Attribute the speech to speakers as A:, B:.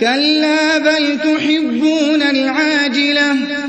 A: كَلَّا بَلْ تُحِبُّونَ الْعَاجِلَةَ